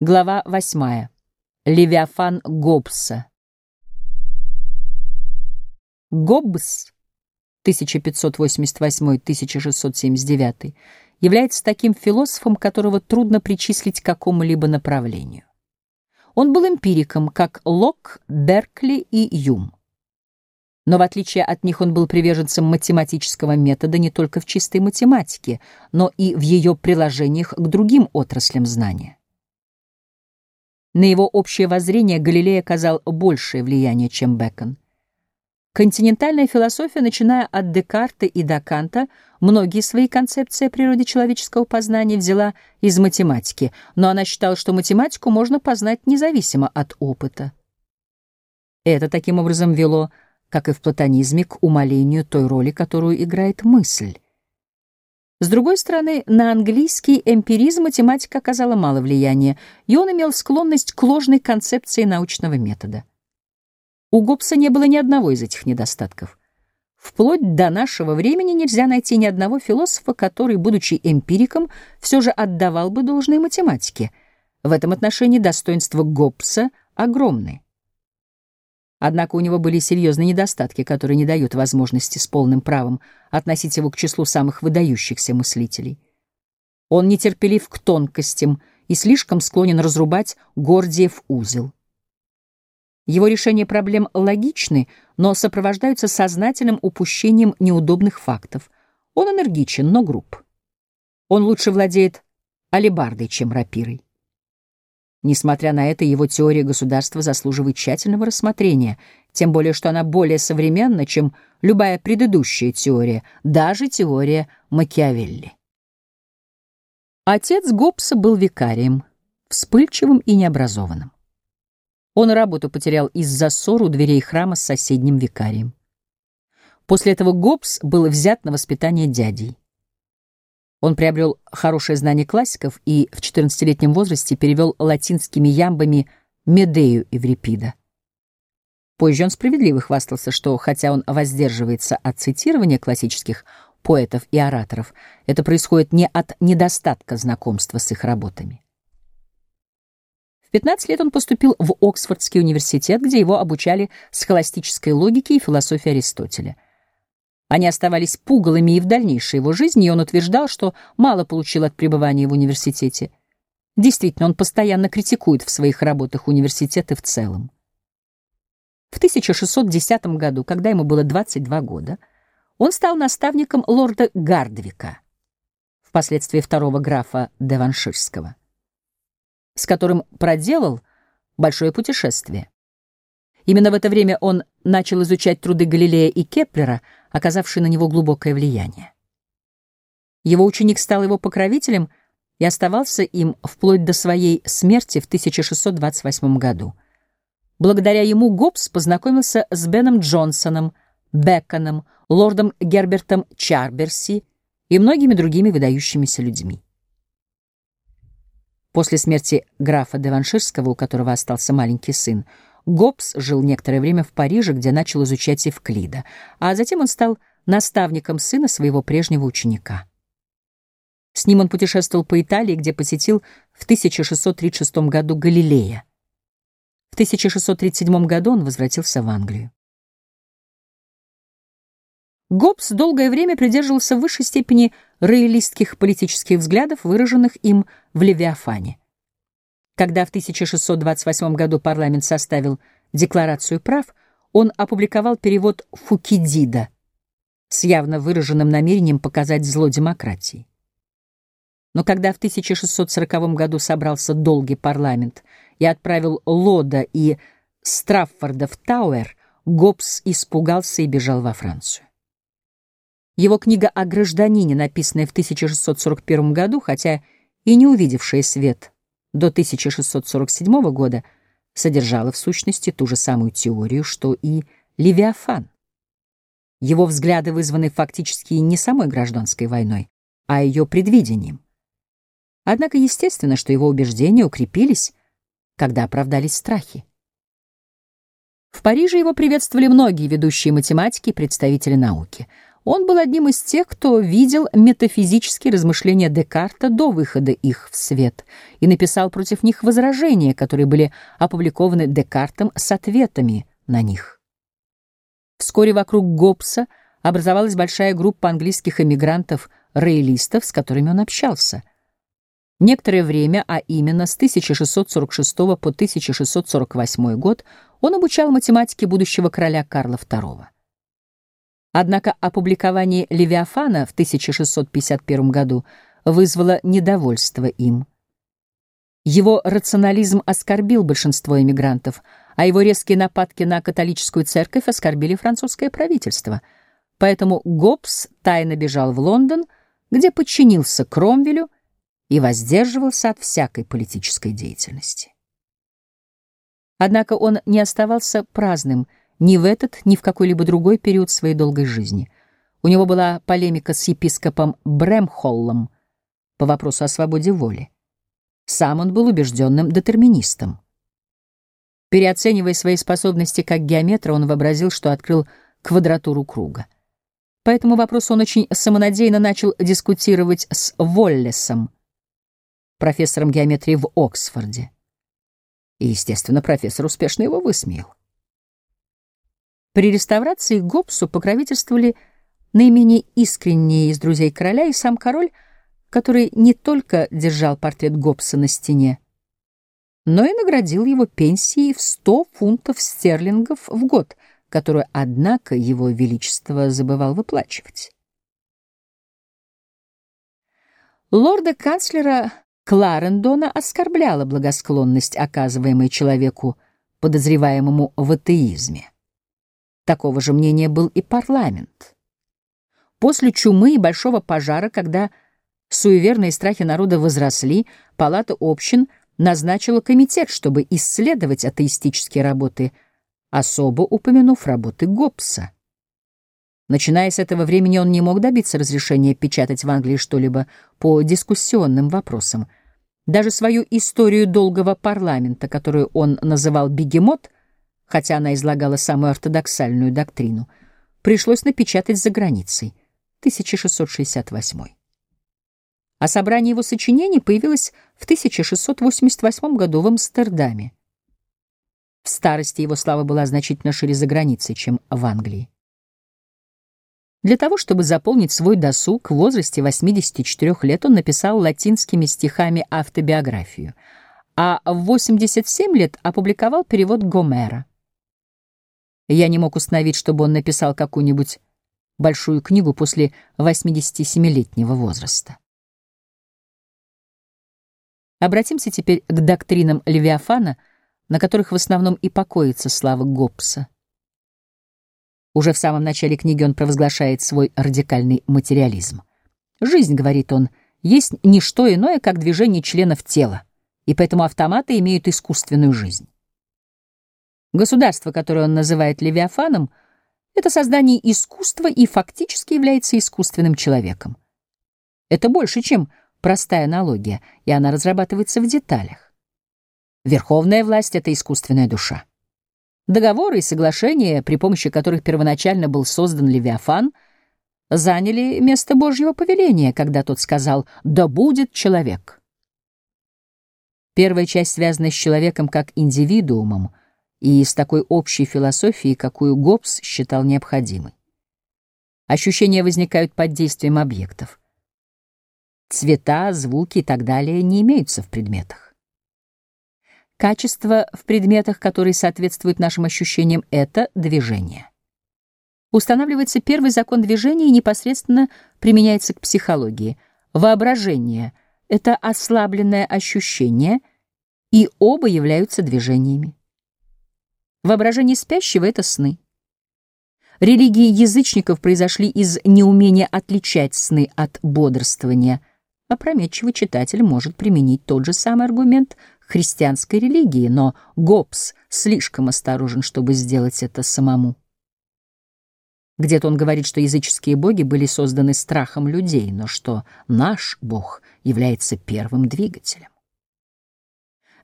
Глава 8. Левиафан Гоббса. Гоббс 1588-1679 является таким философом, которого трудно причислить к какому-либо направлению. Он был эмпириком, как Лок, Беркли и Юм. Но в отличие от них он был приверженцем математического метода не только в чистой математике, но и в ее приложениях к другим отраслям знания. На его общее воззрение Галилей оказал большее влияние, чем Бэкон. Континентальная философия, начиная от Декарта и до Канта, многие свои концепции о природе человеческого познания взяла из математики, но она считала, что математику можно познать независимо от опыта. Это таким образом вело, как и в платонизме, к умалению той роли, которую играет мысль. С другой стороны, на английский эмпиризм математика оказала мало влияния, и он имел склонность к ложной концепции научного метода. У Гоббса не было ни одного из этих недостатков. Вплоть до нашего времени нельзя найти ни одного философа, который, будучи эмпириком, все же отдавал бы должное математике. В этом отношении достоинства Гоббса огромны. Однако у него были серьезные недостатки, которые не дают возможности с полным правом относить его к числу самых выдающихся мыслителей. Он нетерпелив к тонкостям и слишком склонен разрубать Гордиев узел. Его решения проблем логичны, но сопровождаются сознательным упущением неудобных фактов. Он энергичен, но груб. Он лучше владеет алебардой, чем рапирой. Несмотря на это, его теория государства заслуживает тщательного рассмотрения, тем более что она более современна, чем любая предыдущая теория, даже теория Макиавелли. Отец Гоббса был викарием, вспыльчивым и необразованным. Он работу потерял из-за ссор у дверей храма с соседним викарием. После этого Гоббс был взят на воспитание дядей. Он приобрел хорошее знание классиков и в 14-летнем возрасте перевел латинскими ямбами Медею Еврипида. Позже он справедливо хвастался, что, хотя он воздерживается от цитирования классических поэтов и ораторов, это происходит не от недостатка знакомства с их работами. В 15 лет он поступил в Оксфордский университет, где его обучали схоластической логике и философии Аристотеля — они оставались пугалами и в дальнейшей его жизни, и он утверждал, что мало получил от пребывания в университете. Действительно, он постоянно критикует в своих работах университеты в целом. В 1610 году, когда ему было 22 года, он стал наставником лорда Гардвика, впоследствии второго графа Деванширского, с которым проделал большое путешествие. Именно в это время он начал изучать труды Галилея и Кеплера, оказавшие на него глубокое влияние. Его ученик стал его покровителем и оставался им вплоть до своей смерти в 1628 году. Благодаря ему Гоббс познакомился с Беном Джонсоном, Беконом, лордом Гербертом Чарберси и многими другими выдающимися людьми. После смерти графа Деванширского, у которого остался маленький сын, Гоббс жил некоторое время в Париже, где начал изучать Евклида, а затем он стал наставником сына своего прежнего ученика. С ним он путешествовал по Италии, где посетил в 1636 году Галилея. В 1637 году он возвратился в Англию. Гоббс долгое время придерживался в высшей степени роялистских политических взглядов, выраженных им в «Левиафане». Когда в 1628 году парламент составил Декларацию прав, он опубликовал перевод Фукидида с явно выраженным намерением показать зло демократии. Но когда в 1640 году собрался долгий парламент и отправил Лода и Страффорда в Тауэр, Гоббс испугался и бежал во Францию. Его книга о гражданине, написанная в 1641 году, хотя и не увидевшая свет до 1647 года содержала в сущности ту же самую теорию, что и Левиафан. Его взгляды вызваны фактически не самой гражданской войной, а ее предвидением. Однако естественно, что его убеждения укрепились, когда оправдались страхи. В Париже его приветствовали многие ведущие математики и представители науки — Он был одним из тех, кто видел метафизические размышления Декарта до выхода их в свет и написал против них возражения, которые были опубликованы Декартом с ответами на них. Вскоре вокруг Гоббса образовалась большая группа английских эмигрантов-роялистов, с которыми он общался. Некоторое время, а именно с 1646 по 1648 год, он обучал математике будущего короля Карла II. Однако опубликование «Левиафана» в 1651 году вызвало недовольство им. Его рационализм оскорбил большинство эмигрантов, а его резкие нападки на католическую церковь оскорбили французское правительство. Поэтому Гоббс тайно бежал в Лондон, где подчинился Кромвелю и воздерживался от всякой политической деятельности. Однако он не оставался праздным ни в этот, ни в какой-либо другой период своей долгой жизни. У него была полемика с епископом Бремхоллом по вопросу о свободе воли. Сам он был убежденным детерминистом. Переоценивая свои способности как геометра, он вообразил, что открыл квадратуру круга. По этому вопросу он очень самонадеянно начал дискутировать с Воллесом, профессором геометрии в Оксфорде. И, естественно, профессор успешно его высмеял. При реставрации Гоббсу покровительствовали наименее искренние из друзей короля и сам король, который не только держал портрет Гоббса на стене, но и наградил его пенсией в 100 фунтов стерлингов в год, которую, однако, его величество забывал выплачивать. Лорда-канцлера Кларендона оскорбляла благосклонность, оказываемой человеку, подозреваемому в атеизме. Такого же мнения был и парламент. После чумы и большого пожара, когда суеверные страхи народа возросли, Палата общин назначила комитет, чтобы исследовать атеистические работы, особо упомянув работы Гоббса. Начиная с этого времени он не мог добиться разрешения печатать в Англии что-либо по дискуссионным вопросам. Даже свою историю долгого парламента, которую он называл «бегемот», хотя она излагала самую ортодоксальную доктрину, пришлось напечатать за границей, 1668. А собрание его сочинений появилось в 1688 году в Амстердаме. В старости его слава была значительно шире за границей, чем в Англии. Для того, чтобы заполнить свой досуг, в возрасте 84 лет он написал латинскими стихами автобиографию, а в 87 лет опубликовал перевод Гомера. Я не мог установить, чтобы он написал какую-нибудь большую книгу после 87-летнего возраста. Обратимся теперь к доктринам Левиафана, на которых в основном и покоится слава Гоббса. Уже в самом начале книги он провозглашает свой радикальный материализм. «Жизнь, — говорит он, — есть не что иное, как движение членов тела, и поэтому автоматы имеют искусственную жизнь». Государство, которое он называет Левиафаном, это создание искусства и фактически является искусственным человеком. Это больше, чем простая аналогия, и она разрабатывается в деталях. Верховная власть — это искусственная душа. Договоры и соглашения, при помощи которых первоначально был создан Левиафан, заняли место Божьего повеления, когда тот сказал «Да будет человек». Первая часть связана с человеком как индивидуумом и с такой общей философией, какую Гоббс считал необходимой. Ощущения возникают под действием объектов. Цвета, звуки и так далее не имеются в предметах. Качество в предметах, которые соответствуют нашим ощущениям, — это движение. Устанавливается первый закон движения и непосредственно применяется к психологии. Воображение — это ослабленное ощущение, и оба являются движениями. Воображение спящего — это сны. Религии язычников произошли из неумения отличать сны от бодрствования. Опрометчивый читатель может применить тот же самый аргумент христианской религии, но Гоббс слишком осторожен, чтобы сделать это самому. Где-то он говорит, что языческие боги были созданы страхом людей, но что наш Бог является первым двигателем.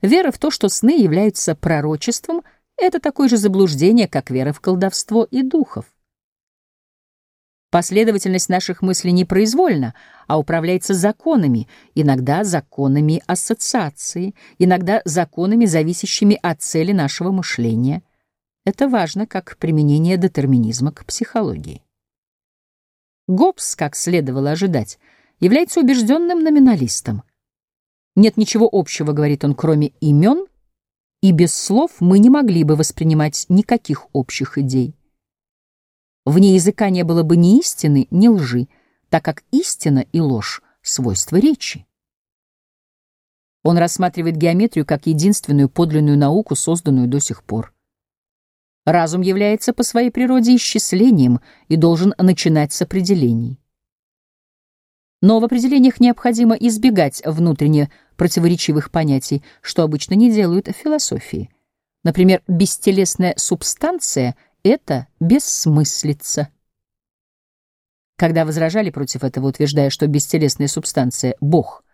Вера в то, что сны являются пророчеством, это такое же заблуждение, как вера в колдовство и духов. Последовательность наших мыслей не произвольна, а управляется законами, иногда законами ассоциации, иногда законами, зависящими от цели нашего мышления. Это важно как применение детерминизма к психологии. Гоббс, как следовало ожидать, является убежденным номиналистом. Нет ничего общего, говорит он, кроме имен, и без слов мы не могли бы воспринимать никаких общих идей. Вне языка не было бы ни истины, ни лжи, так как истина и ложь — свойства речи. Он рассматривает геометрию как единственную подлинную науку, созданную до сих пор. Разум является по своей природе исчислением и должен начинать с определений. Но в определениях необходимо избегать внутренне противоречивых понятий, что обычно не делают в философии. Например, бестелесная субстанция это бессмыслица. Когда возражали против этого, утверждая, что бестелесная субстанция — Бог,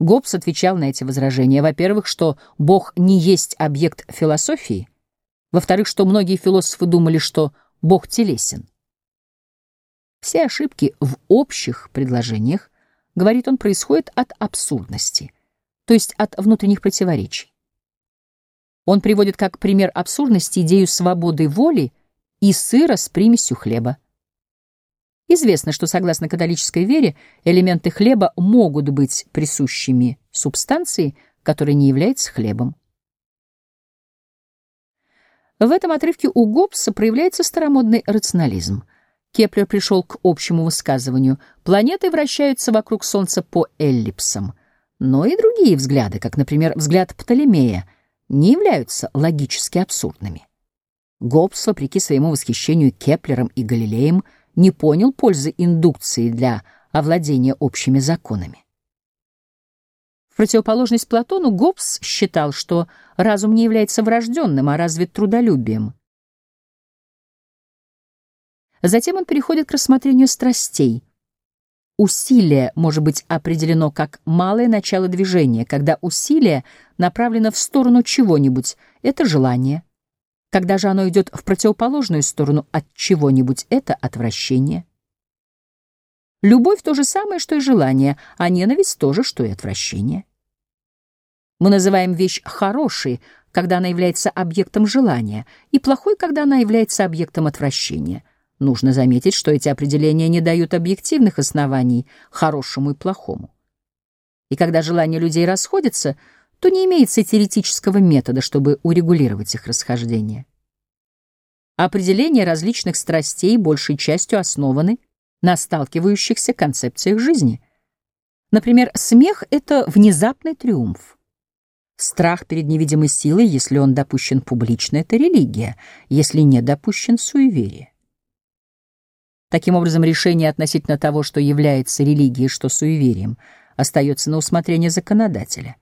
Гоббс отвечал на эти возражения, во-первых, что Бог не есть объект философии, во-вторых, что многие философы думали, что Бог телесен. Все ошибки в общих предложениях, говорит он, происходят от абсурдности, то есть от внутренних противоречий. Он приводит как пример абсурдности идею свободы воли и сыра с примесью хлеба. Известно, что согласно католической вере элементы хлеба могут быть присущими субстанции, которая не является хлебом. В этом отрывке у Гоббса проявляется старомодный рационализм. Кеплер пришел к общему высказыванию «планеты вращаются вокруг Солнца по эллипсам», но и другие взгляды, как, например, взгляд Птолемея — не являются логически абсурдными. Гоббс, вопреки своему восхищению Кеплером и Галилеем, не понял пользы индукции для овладения общими законами. В противоположность Платону Гоббс считал, что разум не является врожденным, а развит трудолюбием. Затем он переходит к рассмотрению страстей — Усилие может быть определено как малое начало движения, когда усилие направлено в сторону чего-нибудь, это желание. Когда же оно идет в противоположную сторону от чего-нибудь, это отвращение. Любовь — то же самое, что и желание, а ненависть — то же, что и отвращение. Мы называем вещь хорошей, когда она является объектом желания, и плохой, когда она является объектом отвращения — Нужно заметить, что эти определения не дают объективных оснований хорошему и плохому. И когда желания людей расходятся, то не имеется теоретического метода, чтобы урегулировать их расхождение. Определения различных страстей большей частью основаны на сталкивающихся концепциях жизни. Например, смех — это внезапный триумф. Страх перед невидимой силой, если он допущен публично, — это религия, если не допущен — суеверие. Таким образом, решение относительно того, что является религией, что суеверием, остается на усмотрение законодателя.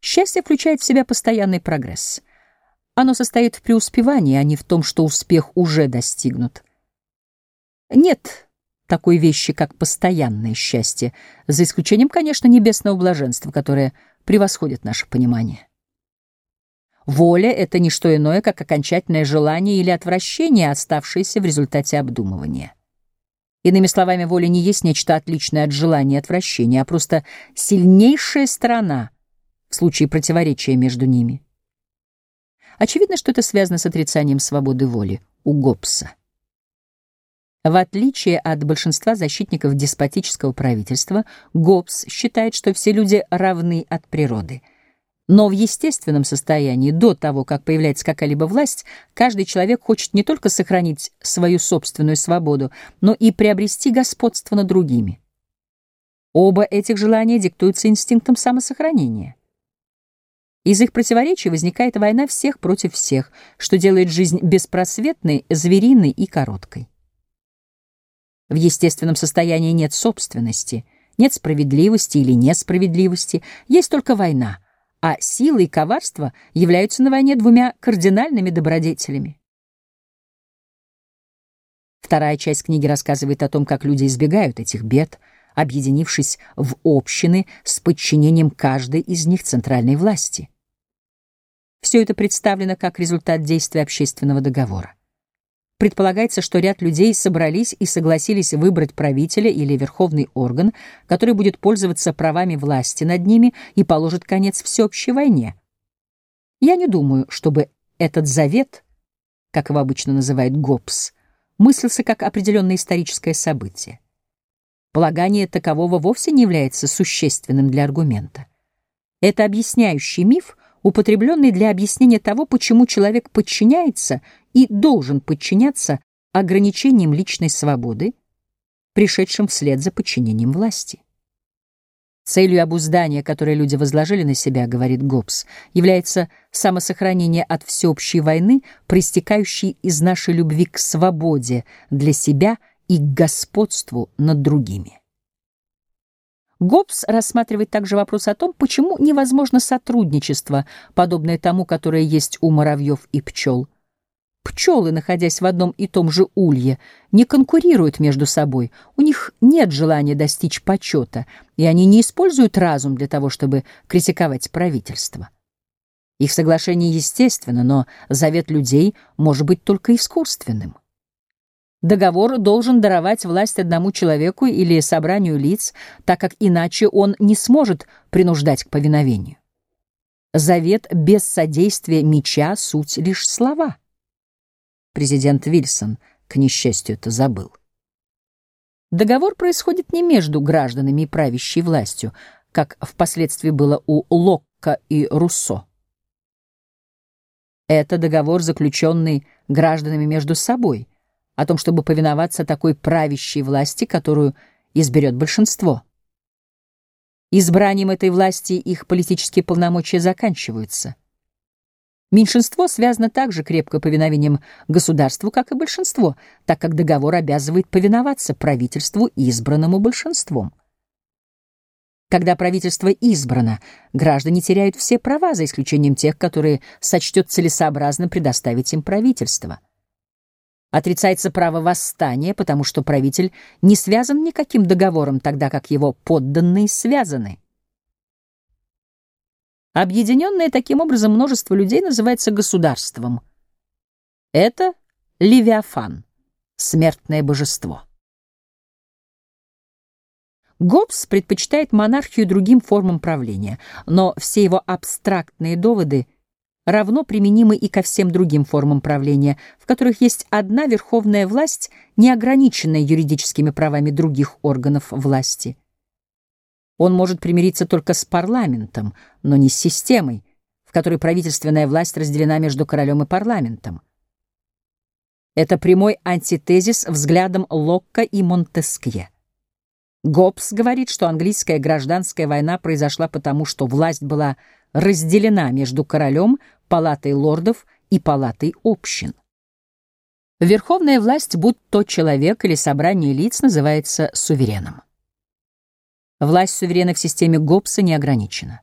Счастье включает в себя постоянный прогресс. Оно состоит в преуспевании, а не в том, что успех уже достигнут. Нет такой вещи, как постоянное счастье, за исключением, конечно, небесного блаженства, которое превосходит наше понимание. Воля — это не что иное, как окончательное желание или отвращение, оставшееся в результате обдумывания. Иными словами, воля не есть нечто отличное от желания и отвращения, а просто сильнейшая сторона в случае противоречия между ними. Очевидно, что это связано с отрицанием свободы воли у Гоббса. В отличие от большинства защитников деспотического правительства, Гоббс считает, что все люди равны от природы — но в естественном состоянии, до того, как появляется какая-либо власть, каждый человек хочет не только сохранить свою собственную свободу, но и приобрести господство над другими. Оба этих желания диктуются инстинктом самосохранения. Из их противоречий возникает война всех против всех, что делает жизнь беспросветной, звериной и короткой. В естественном состоянии нет собственности, нет справедливости или несправедливости, есть только война — а сила и коварство являются на войне двумя кардинальными добродетелями. Вторая часть книги рассказывает о том, как люди избегают этих бед, объединившись в общины с подчинением каждой из них центральной власти. Все это представлено как результат действия общественного договора. Предполагается, что ряд людей собрались и согласились выбрать правителя или верховный орган, который будет пользоваться правами власти над ними и положит конец всеобщей войне. Я не думаю, чтобы этот завет, как его обычно называют Гоббс, мыслился как определенное историческое событие. Полагание такового вовсе не является существенным для аргумента. Это объясняющий миф, употребленный для объяснения того, почему человек подчиняется и должен подчиняться ограничениям личной свободы, пришедшим вслед за подчинением власти. Целью обуздания, которое люди возложили на себя, говорит Гоббс, является самосохранение от всеобщей войны, проистекающей из нашей любви к свободе для себя и к господству над другими. Гоббс рассматривает также вопрос о том, почему невозможно сотрудничество, подобное тому, которое есть у муравьев и пчел. Пчелы, находясь в одном и том же улье, не конкурируют между собой, у них нет желания достичь почета, и они не используют разум для того, чтобы критиковать правительство. Их соглашение естественно, но завет людей может быть только искусственным. Договор должен даровать власть одному человеку или собранию лиц, так как иначе он не сможет принуждать к повиновению. Завет без содействия меча — суть лишь слова — Президент Вильсон, к несчастью, это забыл. Договор происходит не между гражданами и правящей властью, как впоследствии было у Локка и Руссо. Это договор, заключенный гражданами между собой, о том, чтобы повиноваться такой правящей власти, которую изберет большинство. Избранием этой власти их политические полномочия заканчиваются — Меньшинство связано так же крепко повиновением государству, как и большинство, так как договор обязывает повиноваться правительству, избранному большинством. Когда правительство избрано, граждане теряют все права, за исключением тех, которые сочтет целесообразно предоставить им правительство. Отрицается право восстания, потому что правитель не связан никаким договором, тогда как его подданные связаны. Объединенное таким образом множество людей называется государством. Это Левиафан, смертное божество. Гоббс предпочитает монархию другим формам правления, но все его абстрактные доводы равно применимы и ко всем другим формам правления, в которых есть одна верховная власть, не ограниченная юридическими правами других органов власти. Он может примириться только с парламентом, но не с системой, в которой правительственная власть разделена между королем и парламентом. Это прямой антитезис взглядам Локка и Монтескье. Гоббс говорит, что английская гражданская война произошла потому, что власть была разделена между королем, палатой лордов и палатой общин. Верховная власть, будь то человек или собрание лиц, называется сувереном. Власть суверена в системе Гоббса не ограничена.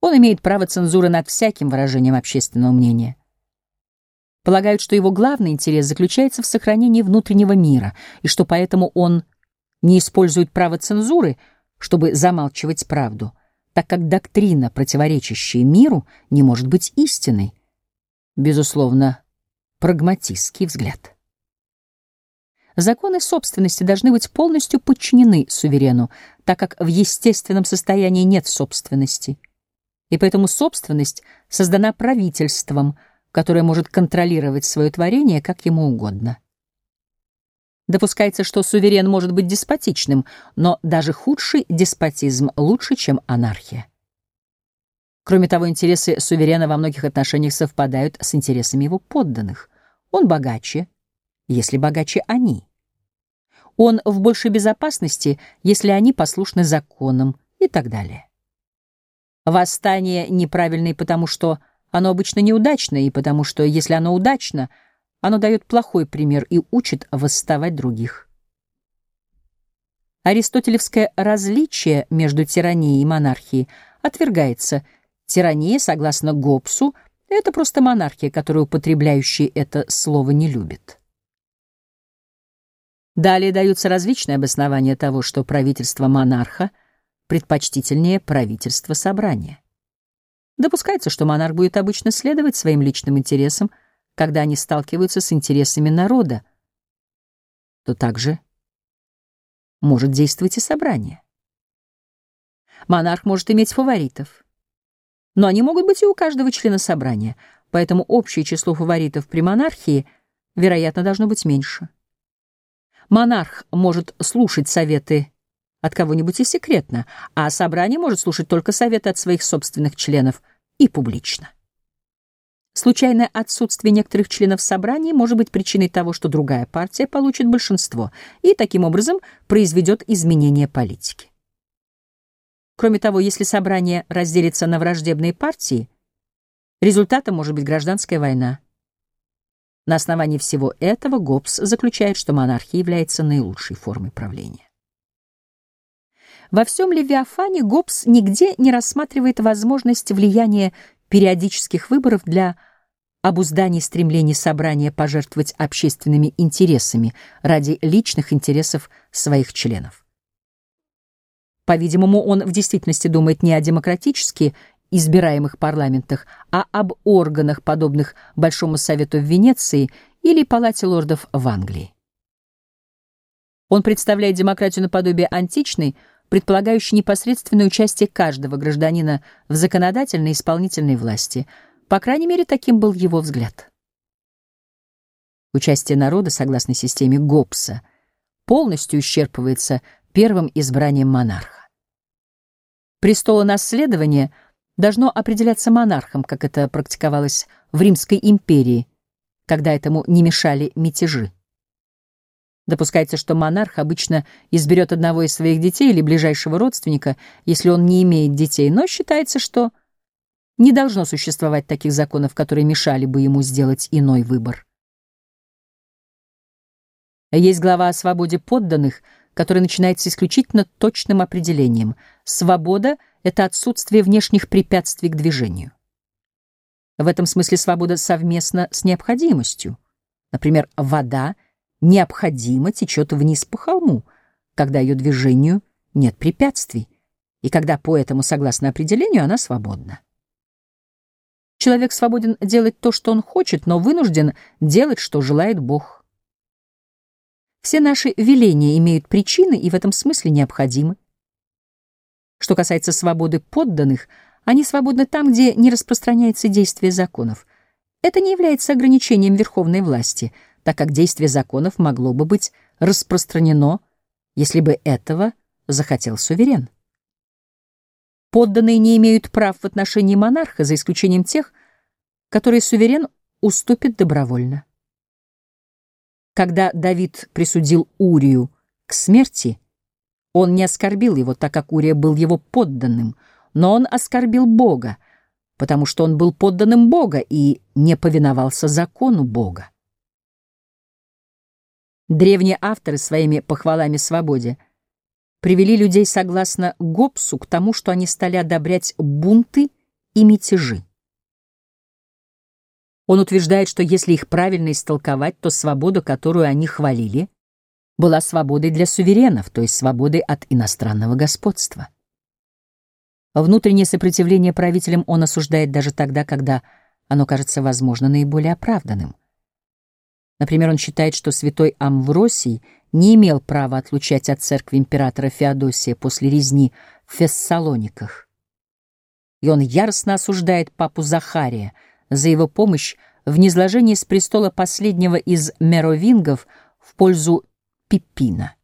Он имеет право цензуры над всяким выражением общественного мнения. Полагают, что его главный интерес заключается в сохранении внутреннего мира, и что поэтому он не использует право цензуры, чтобы замалчивать правду, так как доктрина, противоречащая миру, не может быть истиной. Безусловно, прагматистский взгляд. Законы собственности должны быть полностью подчинены суверену, так как в естественном состоянии нет собственности. И поэтому собственность создана правительством, которое может контролировать свое творение как ему угодно. Допускается, что суверен может быть деспотичным, но даже худший деспотизм лучше, чем анархия. Кроме того, интересы суверена во многих отношениях совпадают с интересами его подданных. Он богаче, если богаче они. Он в большей безопасности, если они послушны законам и так далее. Восстание неправильное потому, что оно обычно неудачное, и потому что, если оно удачно, оно дает плохой пример и учит восставать других. Аристотелевское различие между тиранией и монархией отвергается. Тирания, согласно Гоббсу, это просто монархия, которую употребляющий это слово не любит. Далее даются различные обоснования того, что правительство монарха предпочтительнее правительства собрания. Допускается, что монарх будет обычно следовать своим личным интересам, когда они сталкиваются с интересами народа, то также может действовать и собрание. Монарх может иметь фаворитов, но они могут быть и у каждого члена собрания, поэтому общее число фаворитов при монархии, вероятно, должно быть меньше. Монарх может слушать советы от кого-нибудь и секретно, а собрание может слушать только советы от своих собственных членов и публично. Случайное отсутствие некоторых членов собрания может быть причиной того, что другая партия получит большинство и таким образом произведет изменение политики. Кроме того, если собрание разделится на враждебные партии, результатом может быть гражданская война. На основании всего этого Гоббс заключает, что монархия является наилучшей формой правления. Во всем Левиафане Гоббс нигде не рассматривает возможность влияния периодических выборов для обуздания стремлений собрания пожертвовать общественными интересами ради личных интересов своих членов. По-видимому, он в действительности думает не о демократически избираемых парламентах, а об органах, подобных Большому Совету в Венеции или Палате лордов в Англии. Он представляет демократию наподобие античной, предполагающей непосредственное участие каждого гражданина в законодательной и исполнительной власти. По крайней мере, таким был его взгляд. Участие народа, согласно системе Гоббса, полностью исчерпывается первым избранием монарха. Престолонаследование должно определяться монархом, как это практиковалось в Римской империи, когда этому не мешали мятежи. Допускается, что монарх обычно изберет одного из своих детей или ближайшего родственника, если он не имеет детей, но считается, что не должно существовать таких законов, которые мешали бы ему сделать иной выбор. Есть глава о свободе подданных — который начинается исключительно точным определением. Свобода — это отсутствие внешних препятствий к движению. В этом смысле свобода совместна с необходимостью. Например, вода необходимо течет вниз по холму, когда ее движению нет препятствий, и когда по этому, согласно определению, она свободна. Человек свободен делать то, что он хочет, но вынужден делать, что желает Бог. Все наши веления имеют причины и в этом смысле необходимы. Что касается свободы подданных, они свободны там, где не распространяется действие законов. Это не является ограничением верховной власти, так как действие законов могло бы быть распространено, если бы этого захотел суверен. Подданные не имеют прав в отношении монарха, за исключением тех, которые суверен уступит добровольно. Когда Давид присудил Урию к смерти, он не оскорбил его, так как Урия был его подданным, но он оскорбил Бога, потому что он был подданным Бога и не повиновался закону Бога. Древние авторы своими похвалами свободе привели людей согласно Гоббсу к тому, что они стали одобрять бунты и мятежи. Он утверждает, что если их правильно истолковать, то свобода, которую они хвалили, была свободой для суверенов, то есть свободой от иностранного господства. Внутреннее сопротивление правителям он осуждает даже тогда, когда оно кажется, возможно, наиболее оправданным. Например, он считает, что святой Амвросий не имел права отлучать от церкви императора Феодосия после резни в Фессалониках. И он яростно осуждает папу Захария — за его помощь в низложении с престола последнего из меровингов в пользу Пиппина.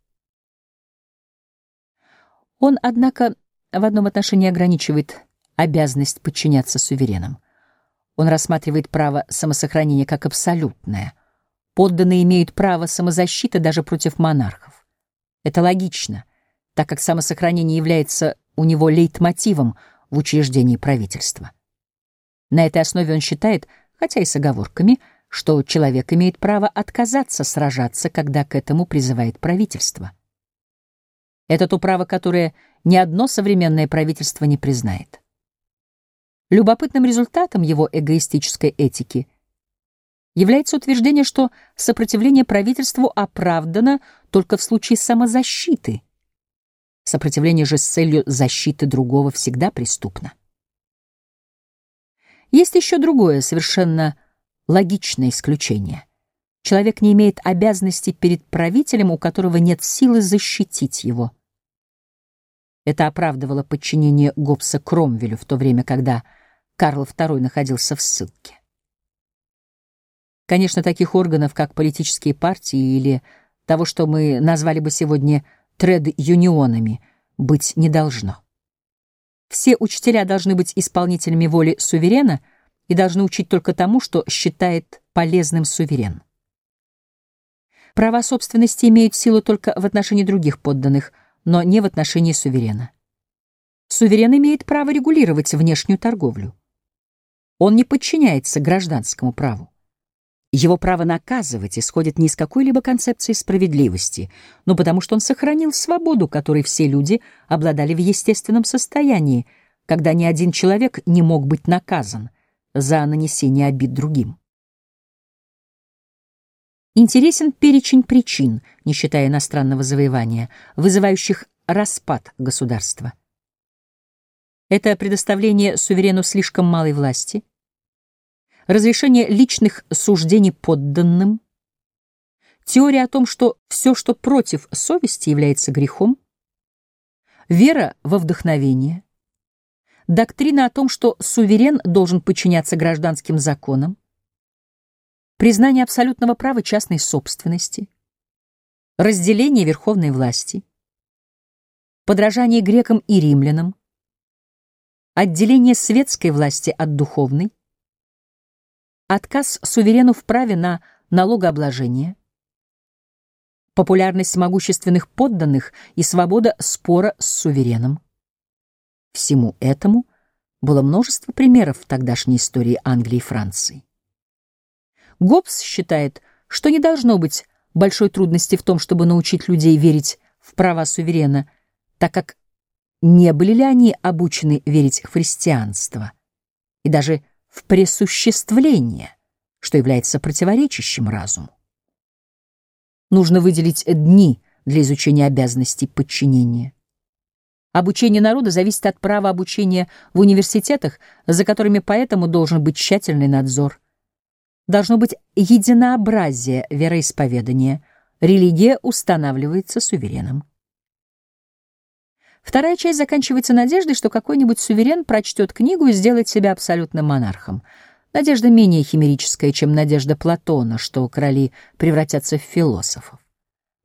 Он, однако, в одном отношении ограничивает обязанность подчиняться суверенам. Он рассматривает право самосохранения как абсолютное. Подданные имеют право самозащиты даже против монархов. Это логично, так как самосохранение является у него лейтмотивом в учреждении правительства. На этой основе он считает, хотя и с оговорками, что человек имеет право отказаться сражаться, когда к этому призывает правительство. Это то право, которое ни одно современное правительство не признает. Любопытным результатом его эгоистической этики является утверждение, что сопротивление правительству оправдано только в случае самозащиты. Сопротивление же с целью защиты другого всегда преступно. Есть еще другое, совершенно логичное исключение. Человек не имеет обязанности перед правителем, у которого нет силы защитить его. Это оправдывало подчинение Гоббса Кромвелю в то время, когда Карл II находился в ссылке. Конечно, таких органов, как политические партии или того, что мы назвали бы сегодня тред-юнионами, быть не должно. Все учителя должны быть исполнителями воли суверена и должны учить только тому, что считает полезным суверен. Права собственности имеют силу только в отношении других подданных, но не в отношении суверена. Суверен имеет право регулировать внешнюю торговлю. Он не подчиняется гражданскому праву. Его право наказывать исходит не из какой-либо концепции справедливости, но потому что он сохранил свободу, которой все люди обладали в естественном состоянии, когда ни один человек не мог быть наказан за нанесение обид другим. Интересен перечень причин, не считая иностранного завоевания, вызывающих распад государства. Это предоставление суверену слишком малой власти, разрешение личных суждений подданным, теория о том, что все, что против совести, является грехом, вера во вдохновение, доктрина о том, что суверен должен подчиняться гражданским законам, признание абсолютного права частной собственности, разделение верховной власти, подражание грекам и римлянам, отделение светской власти от духовной, отказ суверену в праве на налогообложение, популярность могущественных подданных и свобода спора с сувереном. Всему этому было множество примеров в тогдашней истории Англии и Франции. Гоббс считает, что не должно быть большой трудности в том, чтобы научить людей верить в права суверена, так как не были ли они обучены верить в христианство и даже в пресуществление, что является противоречащим разуму. Нужно выделить дни для изучения обязанностей подчинения. Обучение народа зависит от права обучения в университетах, за которыми поэтому должен быть тщательный надзор должно быть единообразие вероисповедания. Религия устанавливается сувереном. Вторая часть заканчивается надеждой, что какой-нибудь суверен прочтет книгу и сделает себя абсолютным монархом. Надежда менее химерическая, чем надежда Платона, что короли превратятся в философов.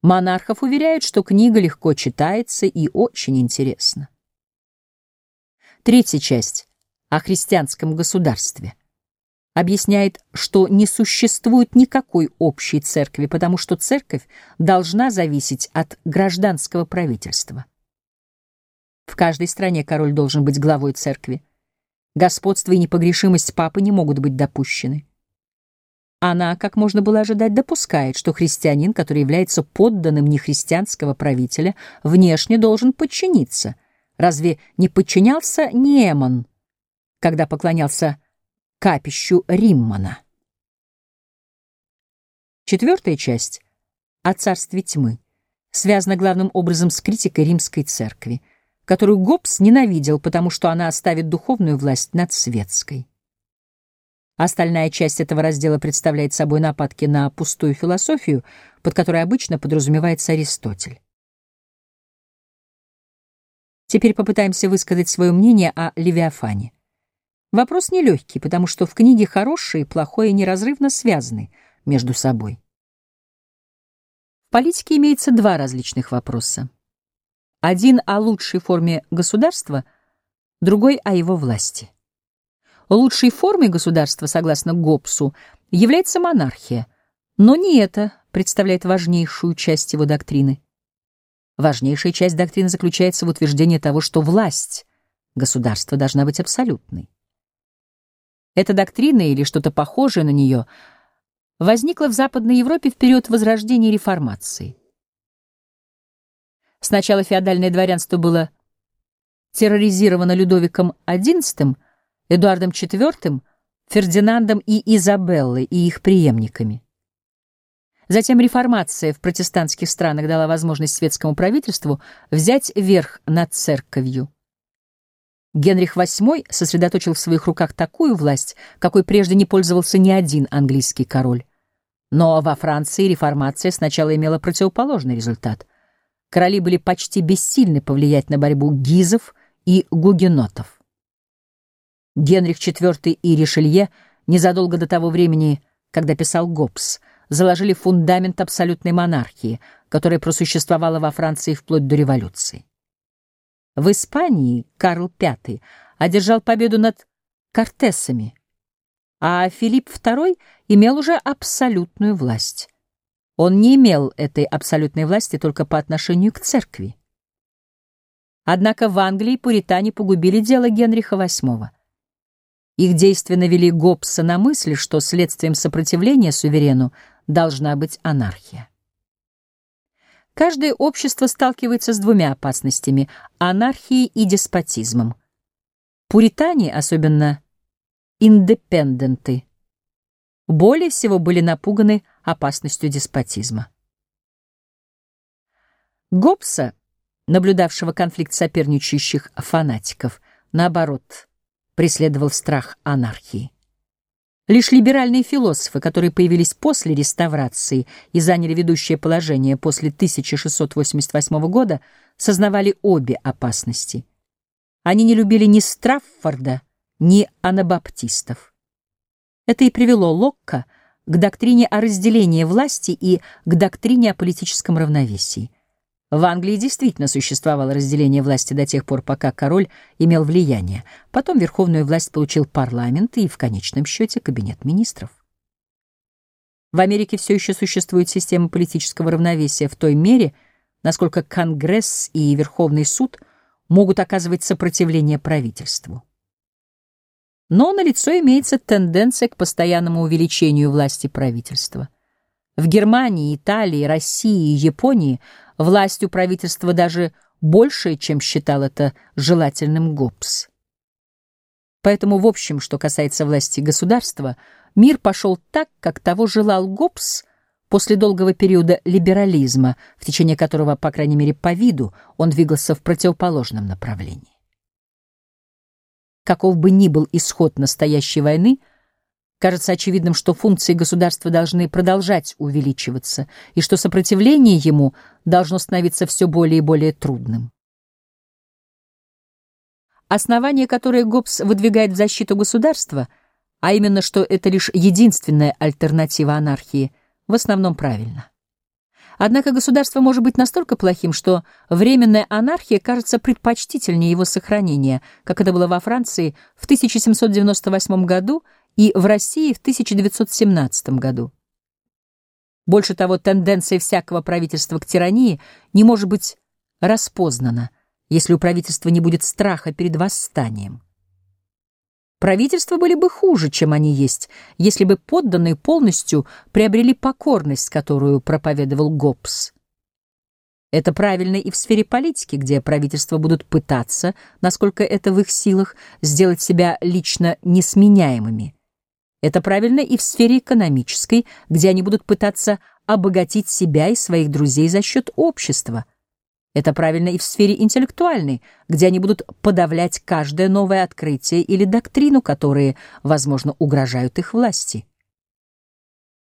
Монархов уверяют, что книга легко читается и очень интересна. Третья часть — о христианском государстве — объясняет, что не существует никакой общей церкви, потому что церковь должна зависеть от гражданского правительства. В каждой стране король должен быть главой церкви. Господство и непогрешимость папы не могут быть допущены. Она, как можно было ожидать, допускает, что христианин, который является подданным нехристианского правителя, внешне должен подчиниться. Разве не подчинялся Неман, когда поклонялся капищу Риммана. Четвертая часть о царстве тьмы связана главным образом с критикой римской церкви, которую Гоббс ненавидел, потому что она оставит духовную власть над светской. Остальная часть этого раздела представляет собой нападки на пустую философию, под которой обычно подразумевается Аристотель. Теперь попытаемся высказать свое мнение о Левиафане. Вопрос нелегкий, потому что в книге хорошее и плохое неразрывно связаны между собой. В политике имеется два различных вопроса. Один о лучшей форме государства, другой о его власти. Лучшей формой государства, согласно Гоббсу, является монархия, но не это представляет важнейшую часть его доктрины. Важнейшая часть доктрины заключается в утверждении того, что власть государства должна быть абсолютной. Эта доктрина или что-то похожее на нее возникла в Западной Европе в период Возрождения и Реформации. Сначала феодальное дворянство было терроризировано Людовиком XI, Эдуардом IV, Фердинандом и Изабеллой и их преемниками. Затем реформация в протестантских странах дала возможность светскому правительству взять верх над церковью. Генрих VIII сосредоточил в своих руках такую власть, какой прежде не пользовался ни один английский король. Но во Франции реформация сначала имела противоположный результат. Короли были почти бессильны повлиять на борьбу гизов и гугенотов. Генрих IV и Ришелье незадолго до того времени, когда писал Гоббс, заложили фундамент абсолютной монархии, которая просуществовала во Франции вплоть до революции. В Испании Карл V одержал победу над Кортесами, а Филипп II имел уже абсолютную власть. Он не имел этой абсолютной власти только по отношению к церкви. Однако в Англии пуритане погубили дело Генриха VIII. Их действия навели Гоббса на мысль, что следствием сопротивления суверену должна быть анархия. Каждое общество сталкивается с двумя опасностями — анархией и деспотизмом. Пуритане, особенно индепенденты, более всего были напуганы опасностью деспотизма. Гоббса, наблюдавшего конфликт соперничающих фанатиков, наоборот, преследовал страх анархии. Лишь либеральные философы, которые появились после реставрации и заняли ведущее положение после 1688 года, сознавали обе опасности. Они не любили ни Страффорда, ни анабаптистов. Это и привело Локка к доктрине о разделении власти и к доктрине о политическом равновесии. В Англии действительно существовало разделение власти до тех пор, пока король имел влияние. Потом верховную власть получил парламент и, в конечном счете, кабинет министров. В Америке все еще существует система политического равновесия в той мере, насколько Конгресс и Верховный суд могут оказывать сопротивление правительству. Но налицо имеется тенденция к постоянному увеличению власти правительства. В Германии, Италии, России и Японии властью правительства даже большая, чем считал это желательным Гоббс. Поэтому, в общем, что касается власти государства, мир пошел так, как того желал Гоббс после долгого периода либерализма, в течение которого, по крайней мере по виду, он двигался в противоположном направлении. Каков бы ни был исход настоящей войны, кажется очевидным, что функции государства должны продолжать увеличиваться и что сопротивление ему должно становиться все более и более трудным. Основание, которое Гоббс выдвигает в защиту государства, а именно, что это лишь единственная альтернатива анархии, в основном правильно. Однако государство может быть настолько плохим, что временная анархия кажется предпочтительнее его сохранения, как это было во Франции в 1798 году и в России в 1917 году. Больше того, тенденция всякого правительства к тирании не может быть распознана, если у правительства не будет страха перед восстанием. Правительства были бы хуже, чем они есть, если бы подданные полностью приобрели покорность, которую проповедовал Гоббс. Это правильно и в сфере политики, где правительства будут пытаться, насколько это в их силах, сделать себя лично несменяемыми. Это правильно и в сфере экономической, где они будут пытаться обогатить себя и своих друзей за счет общества – это правильно и в сфере интеллектуальной, где они будут подавлять каждое новое открытие или доктрину, которые, возможно, угрожают их власти.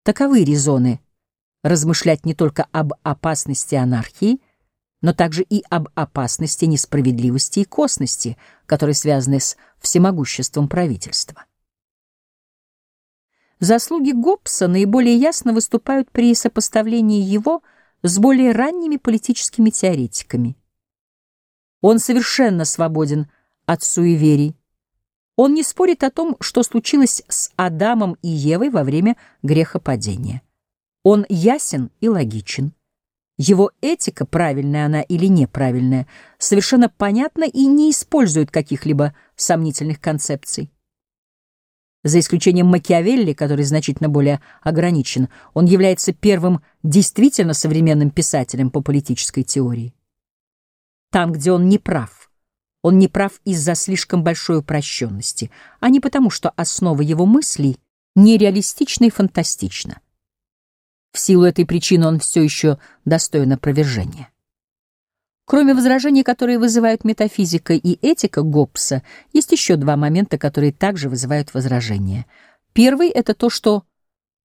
Таковы резоны размышлять не только об опасности анархии, но также и об опасности несправедливости и косности, которые связаны с всемогуществом правительства. Заслуги Гоббса наиболее ясно выступают при сопоставлении его – с более ранними политическими теоретиками. Он совершенно свободен от суеверий. Он не спорит о том, что случилось с Адамом и Евой во время грехопадения. Он ясен и логичен. Его этика, правильная она или неправильная, совершенно понятна и не использует каких-либо сомнительных концепций. За исключением Макиавелли, который значительно более ограничен, он является первым действительно современным писателем по политической теории. Там, где он не прав, он не прав из-за слишком большой упрощенности, а не потому, что основа его мыслей нереалистична и фантастична. В силу этой причины он все еще достоин опровержения. Кроме возражений, которые вызывают метафизика и этика Гоббса, есть еще два момента, которые также вызывают возражения. Первый — это то, что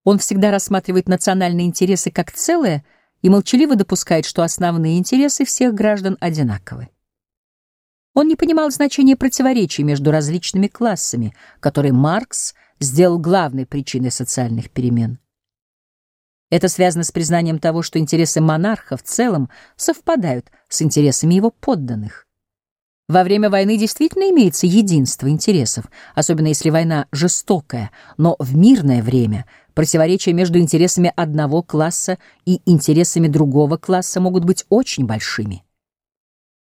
он всегда рассматривает национальные интересы как целое и молчаливо допускает, что основные интересы всех граждан одинаковы. Он не понимал значения противоречий между различными классами, которые Маркс сделал главной причиной социальных перемен. Это связано с признанием того, что интересы монарха в целом совпадают с интересами его подданных. Во время войны действительно имеется единство интересов, особенно если война жестокая, но в мирное время противоречия между интересами одного класса и интересами другого класса могут быть очень большими.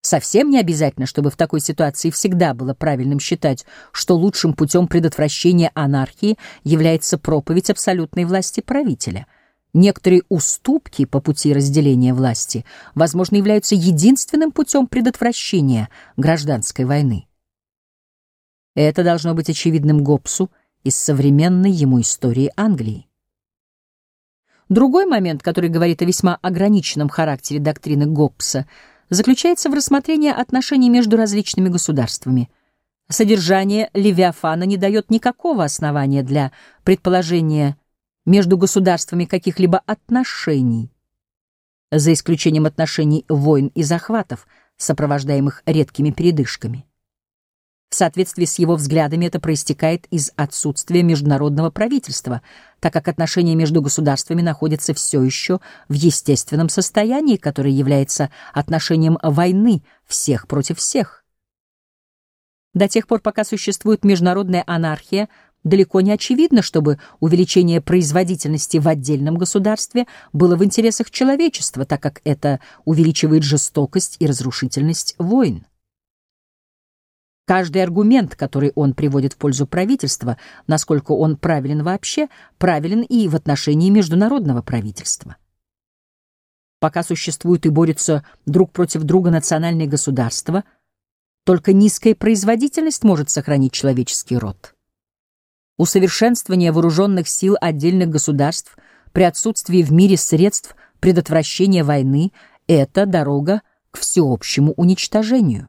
Совсем не обязательно, чтобы в такой ситуации всегда было правильным считать, что лучшим путем предотвращения анархии является проповедь абсолютной власти правителя — Некоторые уступки по пути разделения власти, возможно, являются единственным путем предотвращения гражданской войны. Это должно быть очевидным Гоббсу из современной ему истории Англии. Другой момент, который говорит о весьма ограниченном характере доктрины Гоббса, заключается в рассмотрении отношений между различными государствами. Содержание Левиафана не дает никакого основания для предположения между государствами каких-либо отношений, за исключением отношений войн и захватов, сопровождаемых редкими передышками. В соответствии с его взглядами это проистекает из отсутствия международного правительства, так как отношения между государствами находятся все еще в естественном состоянии, которое является отношением войны всех против всех. До тех пор, пока существует международная анархия, далеко не очевидно, чтобы увеличение производительности в отдельном государстве было в интересах человечества, так как это увеличивает жестокость и разрушительность войн. Каждый аргумент, который он приводит в пользу правительства, насколько он правилен вообще, правилен и в отношении международного правительства. Пока существуют и борются друг против друга национальные государства, только низкая производительность может сохранить человеческий род усовершенствование вооруженных сил отдельных государств при отсутствии в мире средств предотвращения войны — это дорога к всеобщему уничтожению.